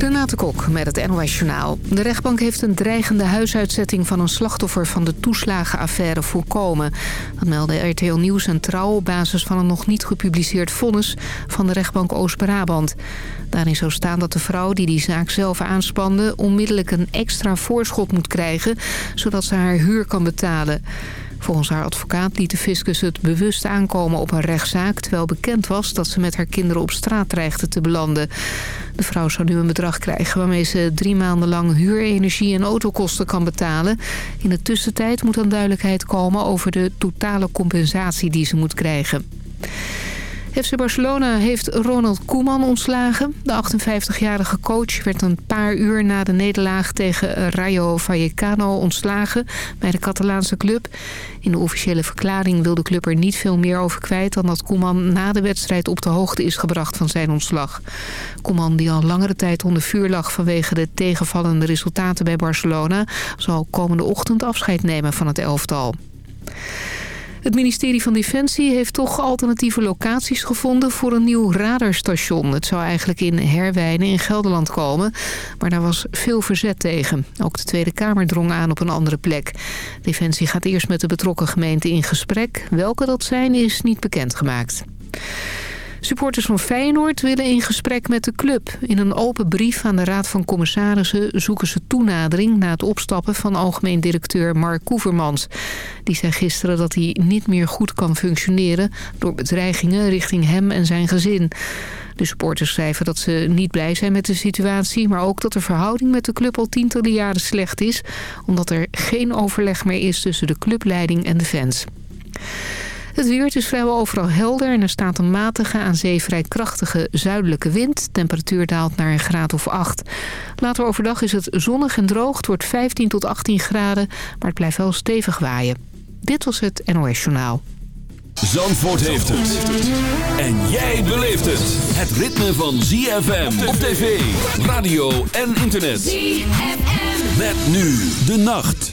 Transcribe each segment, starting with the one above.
Renate Kok met het NOS Journaal. De rechtbank heeft een dreigende huisuitzetting van een slachtoffer van de toeslagenaffaire voorkomen. Dat meldde RTL Nieuws en Trouw op basis van een nog niet gepubliceerd vonnis van de rechtbank Oost-Brabant. Daarin zou staan dat de vrouw die die zaak zelf aanspande onmiddellijk een extra voorschot moet krijgen, zodat ze haar huur kan betalen. Volgens haar advocaat liet de fiscus het bewust aankomen op een rechtszaak... terwijl bekend was dat ze met haar kinderen op straat dreigde te belanden. De vrouw zou nu een bedrag krijgen waarmee ze drie maanden lang huur, energie en autokosten kan betalen. In de tussentijd moet dan duidelijkheid komen over de totale compensatie die ze moet krijgen. FC Barcelona heeft Ronald Koeman ontslagen. De 58-jarige coach werd een paar uur na de nederlaag tegen Rayo Vallecano ontslagen bij de Catalaanse club. In de officiële verklaring wil de club er niet veel meer over kwijt... dan dat Koeman na de wedstrijd op de hoogte is gebracht van zijn ontslag. Koeman, die al langere tijd onder vuur lag vanwege de tegenvallende resultaten bij Barcelona... zal komende ochtend afscheid nemen van het elftal. Het ministerie van Defensie heeft toch alternatieve locaties gevonden voor een nieuw radarstation. Het zou eigenlijk in Herwijnen in Gelderland komen, maar daar was veel verzet tegen. Ook de Tweede Kamer drong aan op een andere plek. Defensie gaat eerst met de betrokken gemeente in gesprek. Welke dat zijn is niet bekendgemaakt. Supporters van Feyenoord willen in gesprek met de club. In een open brief aan de Raad van Commissarissen zoeken ze toenadering... na het opstappen van algemeen directeur Mark Koevermans. Die zei gisteren dat hij niet meer goed kan functioneren... door bedreigingen richting hem en zijn gezin. De supporters schrijven dat ze niet blij zijn met de situatie... maar ook dat de verhouding met de club al tientallen jaren slecht is... omdat er geen overleg meer is tussen de clubleiding en de fans. Het weer is vrijwel overal helder en er staat een matige aan zee vrij krachtige zuidelijke wind. Temperatuur daalt naar een graad of 8. Later overdag is het zonnig en droog. Het wordt 15 tot 18 graden, maar het blijft wel stevig waaien. Dit was het NOS Journaal. Zandvoort heeft het. En jij beleeft het. Het ritme van ZFM op tv, radio en internet. ZFM. Met nu de nacht.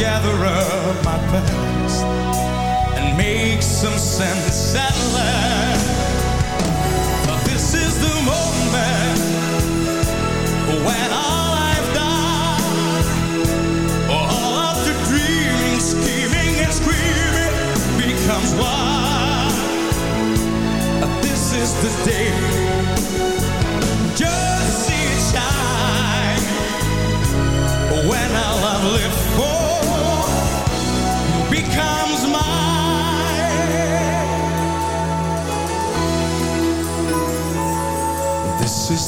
Gather up my past and make some sense at last. But This is the moment when all I've done, all of the dreaming, scheming, and screaming becomes one. This is the day. Just see it shine when all I've lived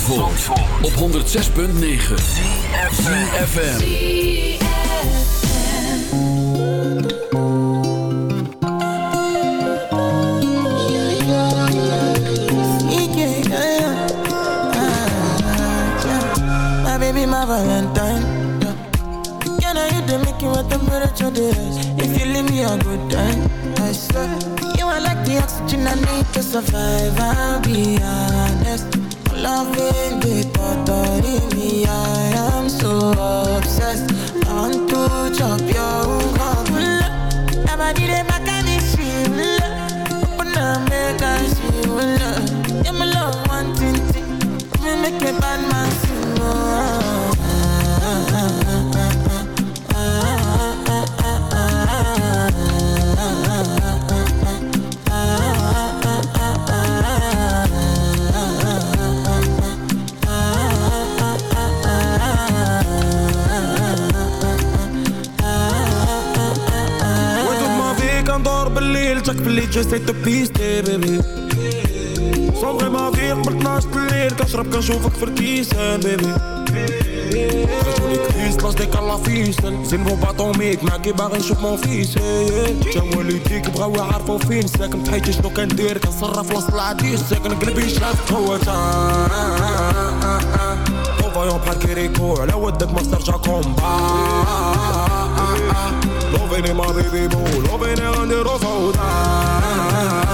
Van Zandvoort, op 106.9 ZFM. Yeah, yeah, Ah, yeah. My baby, my Valentine. Yeah. Can I hit the you what temperature is? If you leave me a good time, I swear. You are like the oxygen I need to survive. I'll be honest. I am so obsessed. Want to your back and it's Open up, make I see you love. Yeah, my love, one thing, thing. Make bad man بالليل جسيت بيستي بيبي صبري ما فيك من 12 الليل كنشرب كنشوفك في الكيسان بيبي خرجوني كريس لاش ديك الله فيسن زين باطوميك معاكي باغي نشوف مون فيس جا والديك بغاو يعرفو فين ساكن في حياتي شنو كندير كنصرف وسط العديس ساكن قلبي شاف هو تا voyons bħal kiriku Għala weddek ma starġa komba Lovini ma baby boo Lovini għandi rofawda tan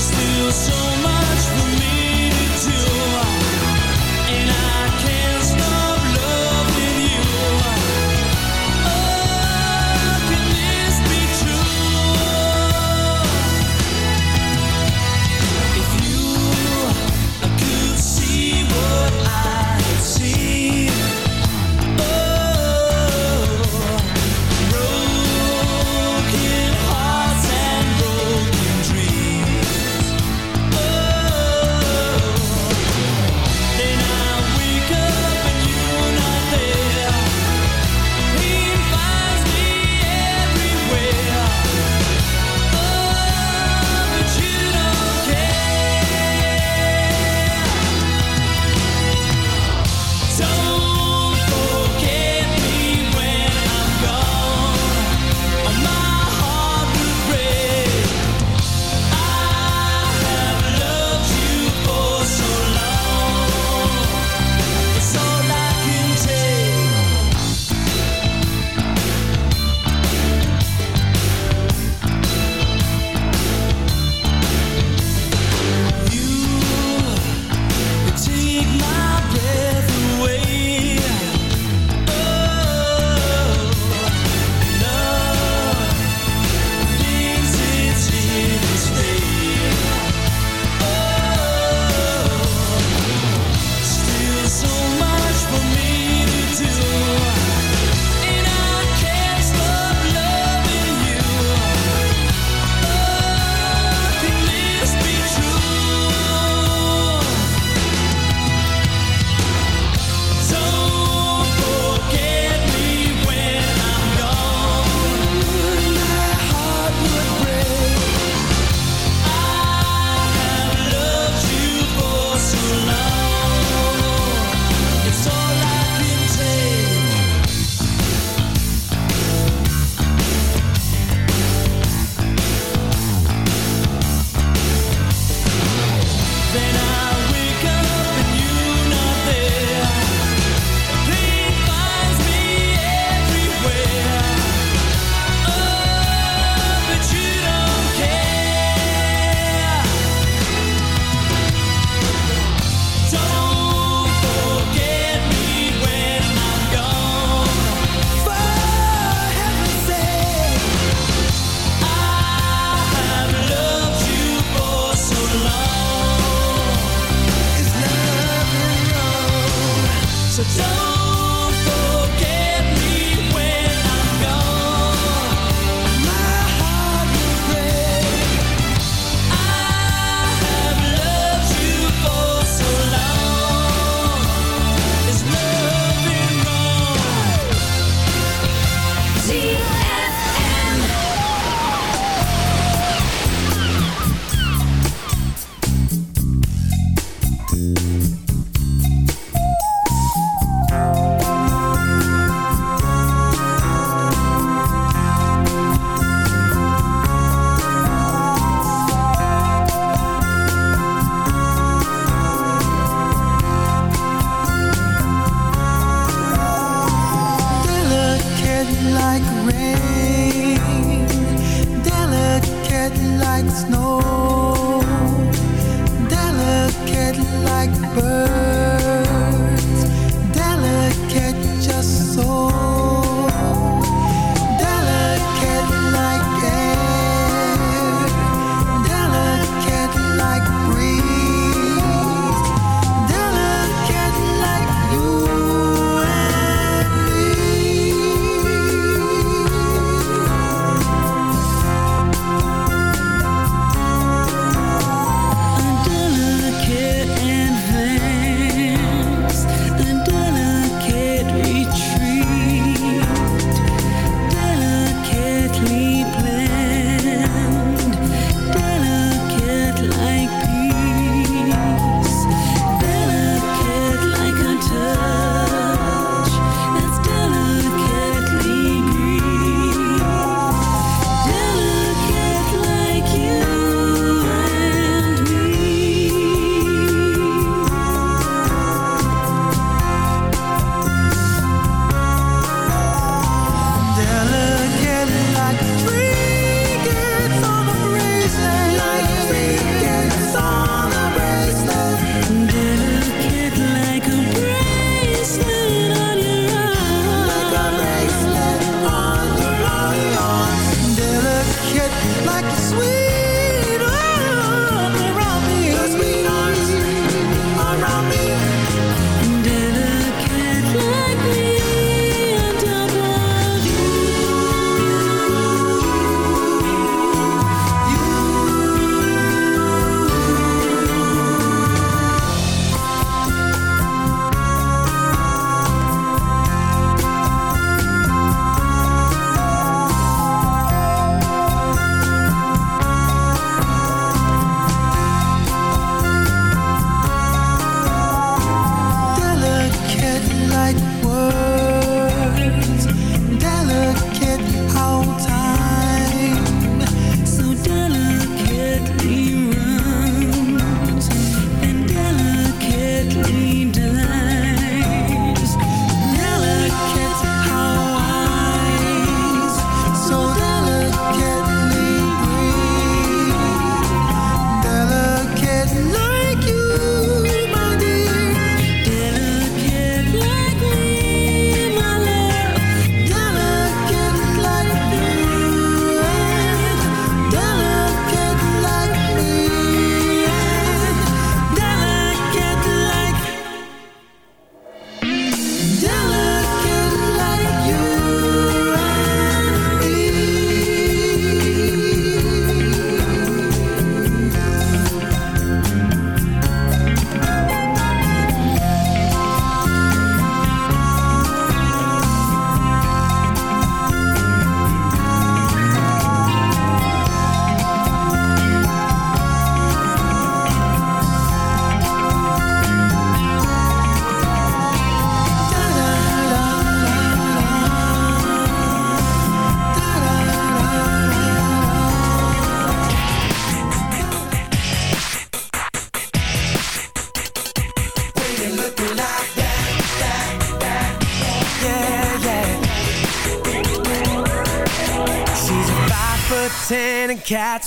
still so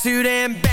suit and bag.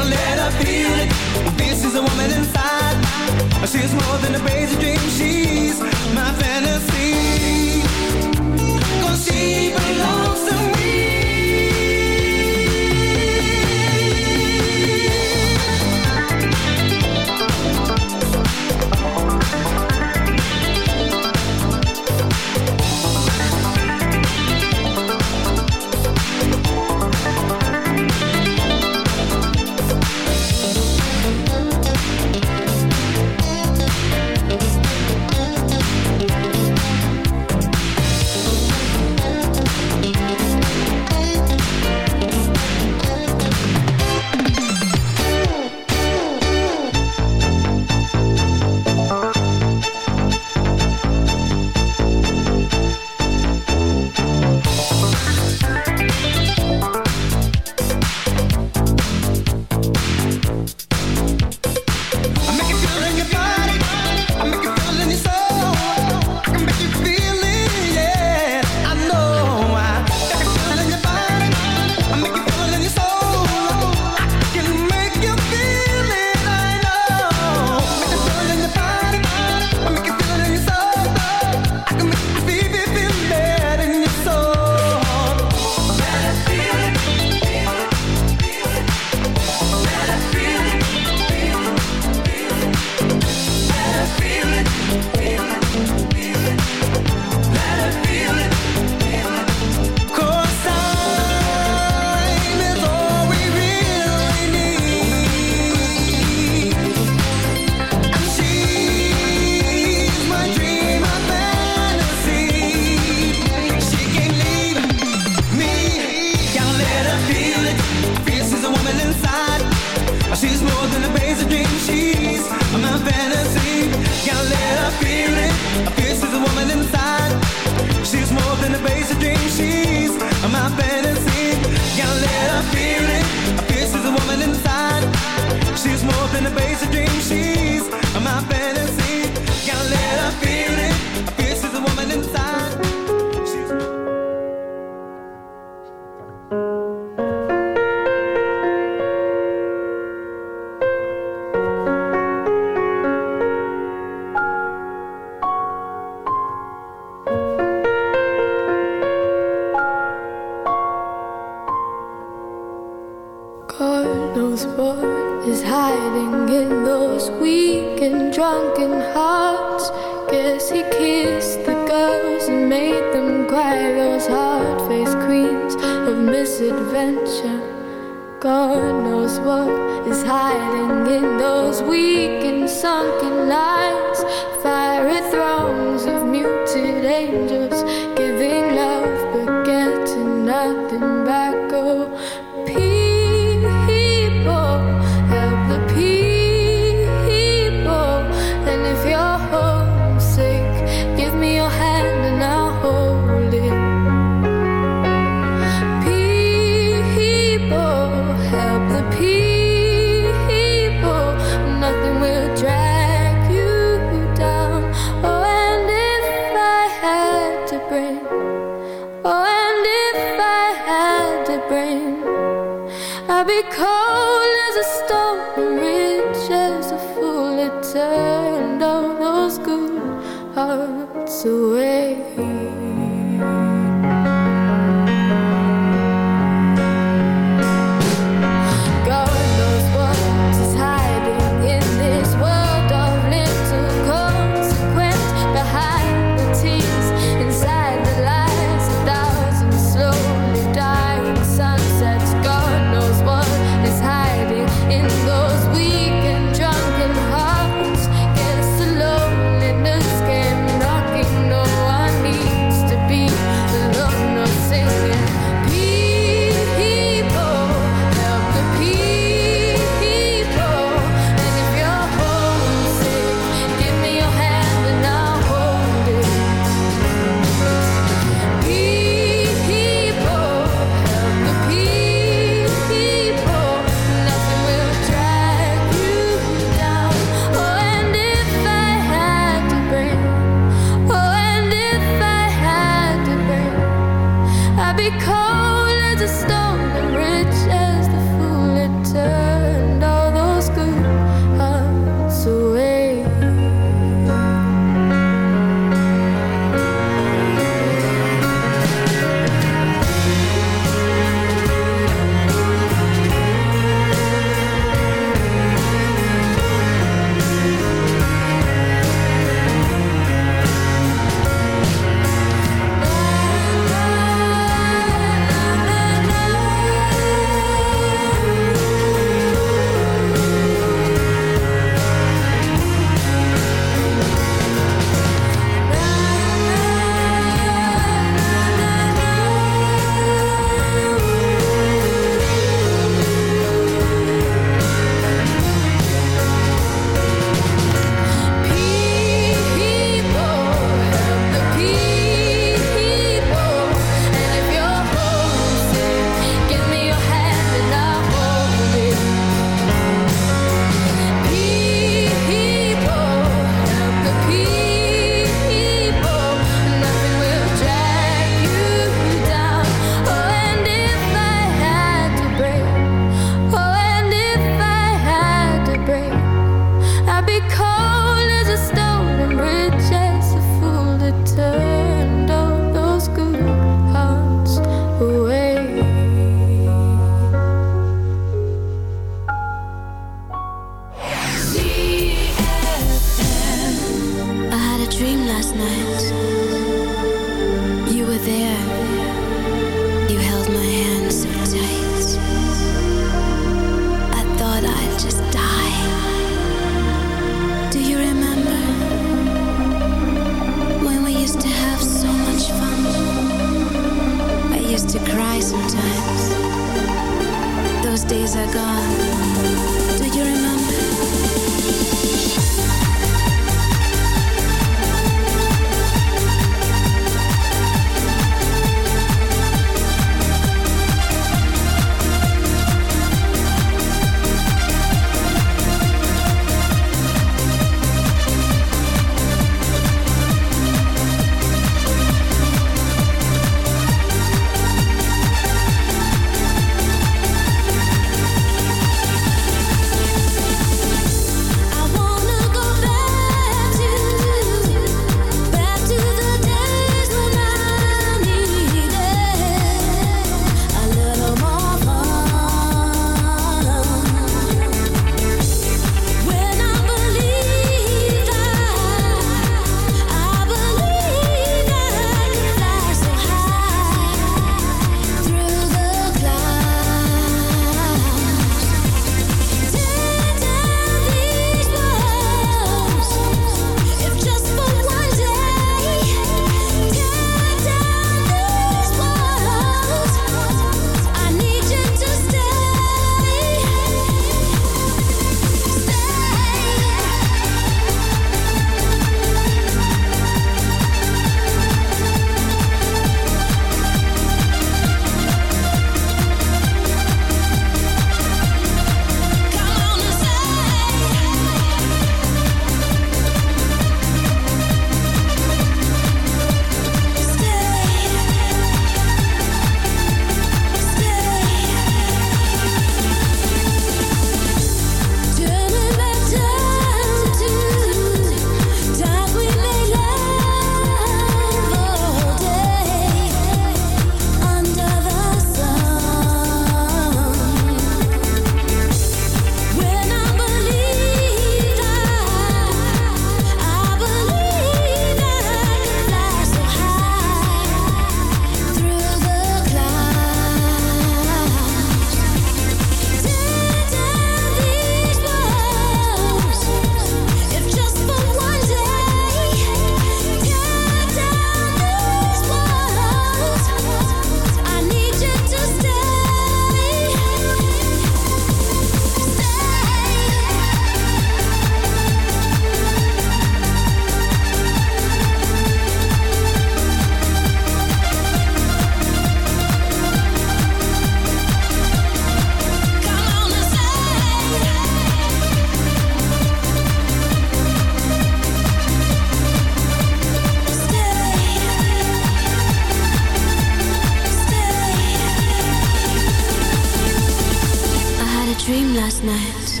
Night.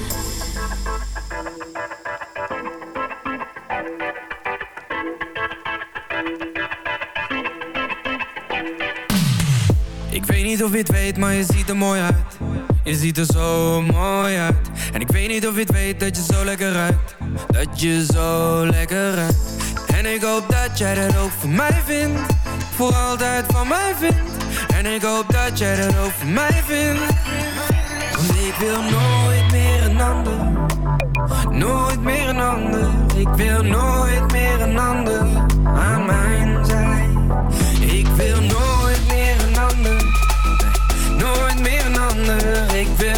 Ik weet niet of je het weet, maar je ziet er mooi uit. Je ziet er zo mooi uit. En ik weet niet of je het weet dat je zo lekker ruikt. Dat je zo lekker ruikt. En ik hoop dat jij dat ook voor mij vindt. Voor altijd van mij vindt. En ik hoop dat jij dat ook voor mij vindt. Ik wil nooit meer een ander. Nooit meer een ander. Ik wil nooit meer een ander aan mijn zij. Ik wil nooit meer een ander. Nooit meer een ander. Ik wil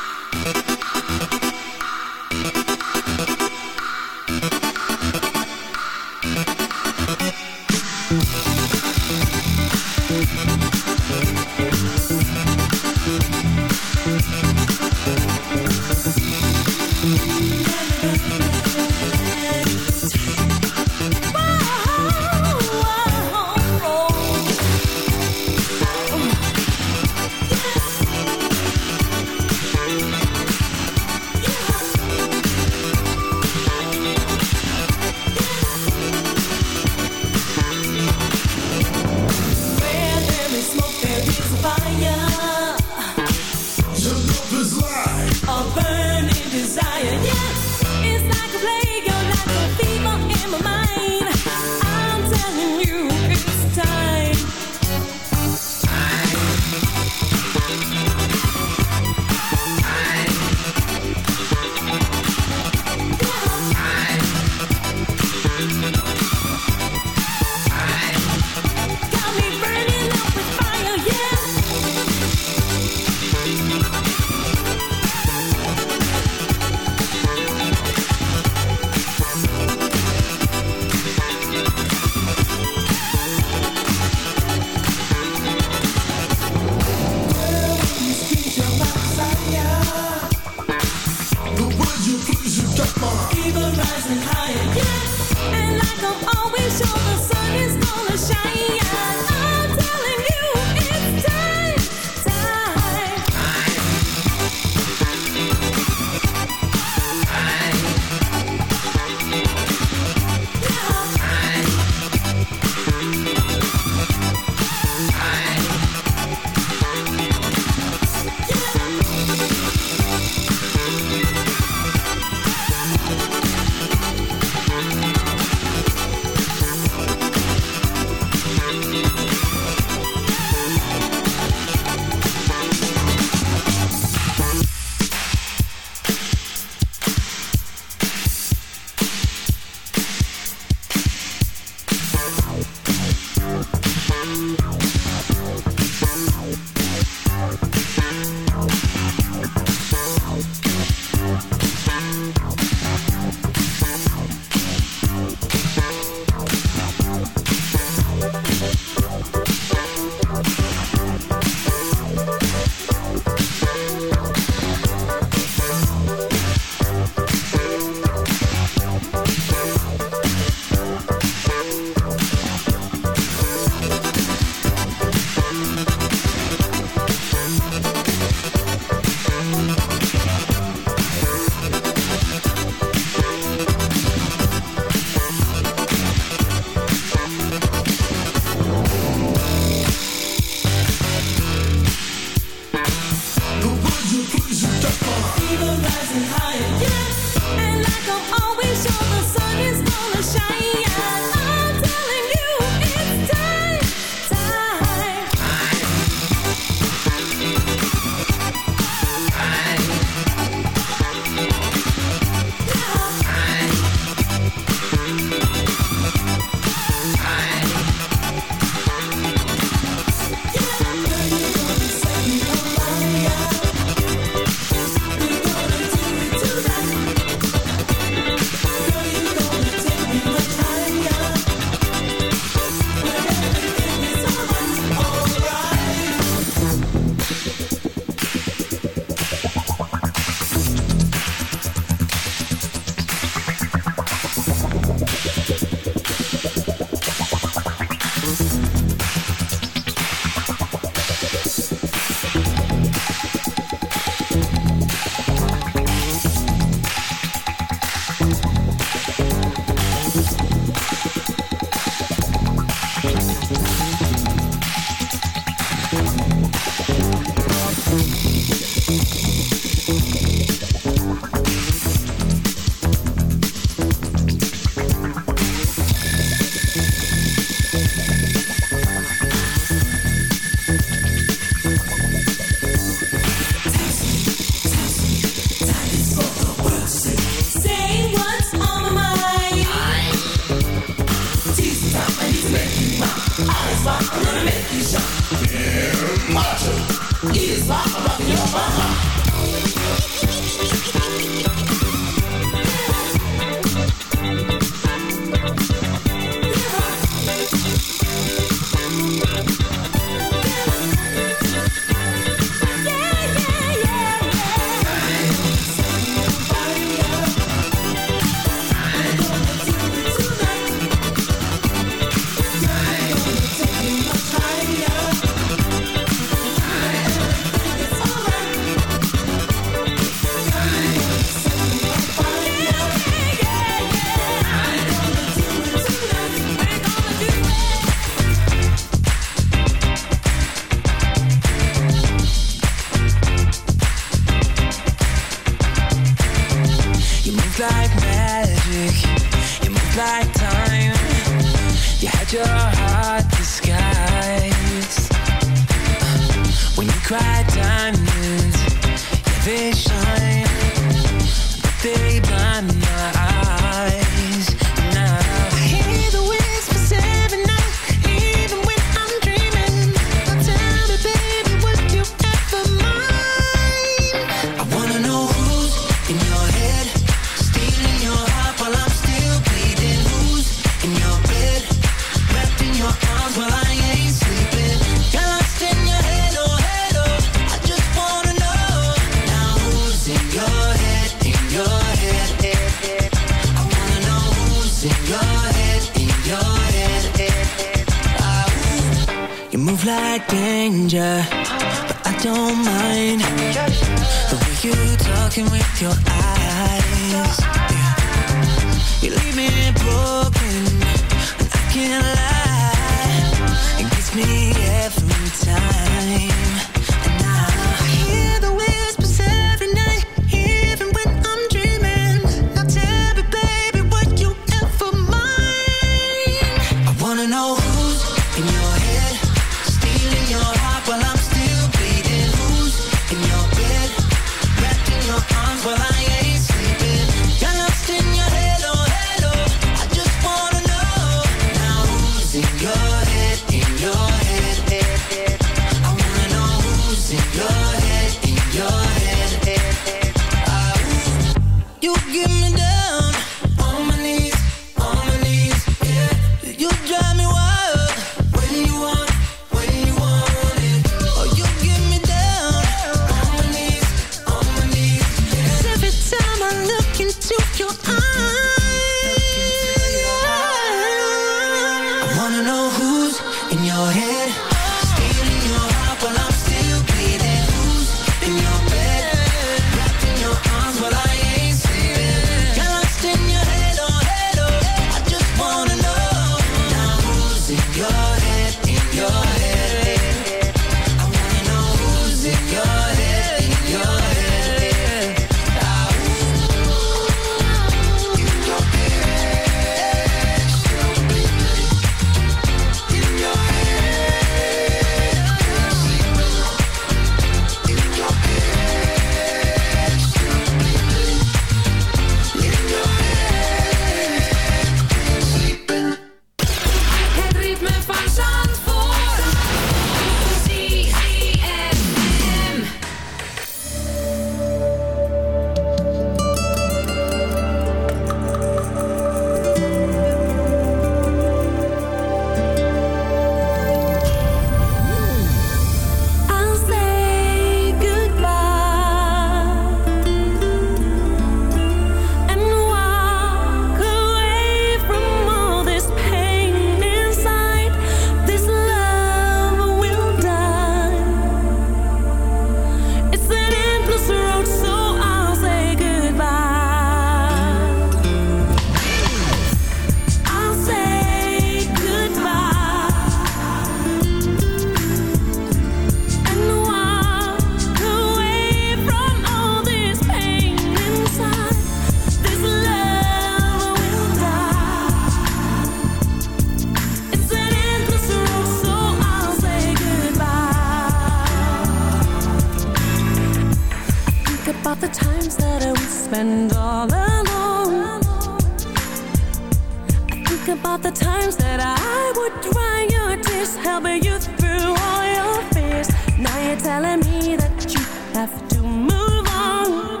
Think about the times that I would dry your tears, helping you through all your fears. Now you're telling me that you have to move on.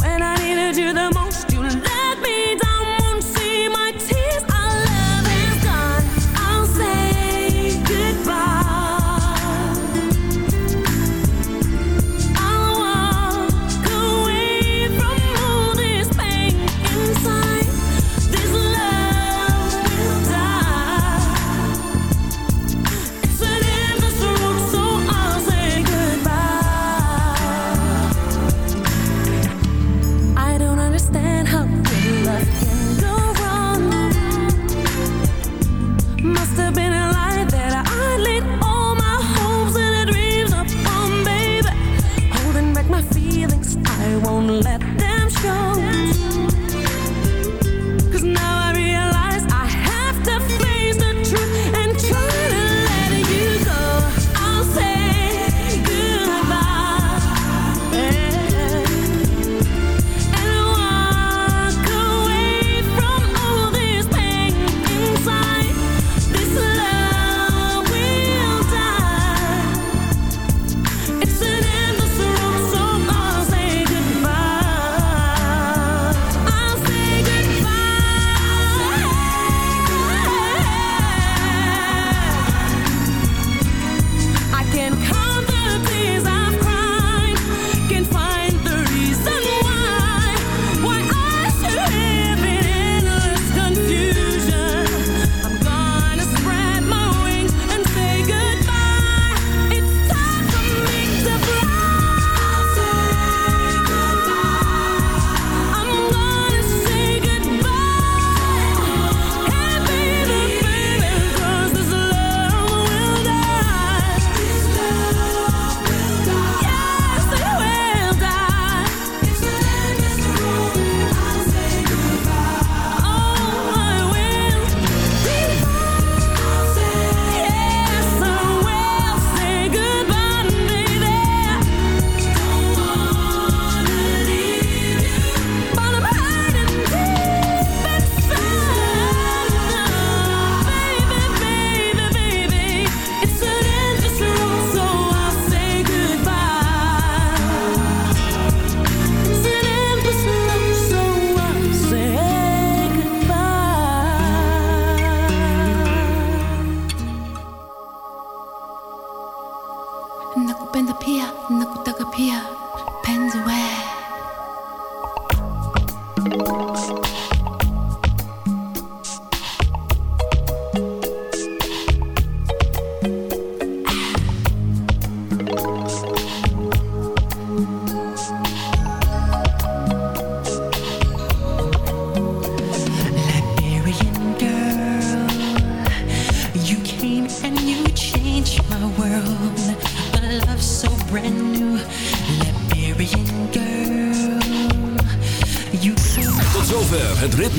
When I needed you the most.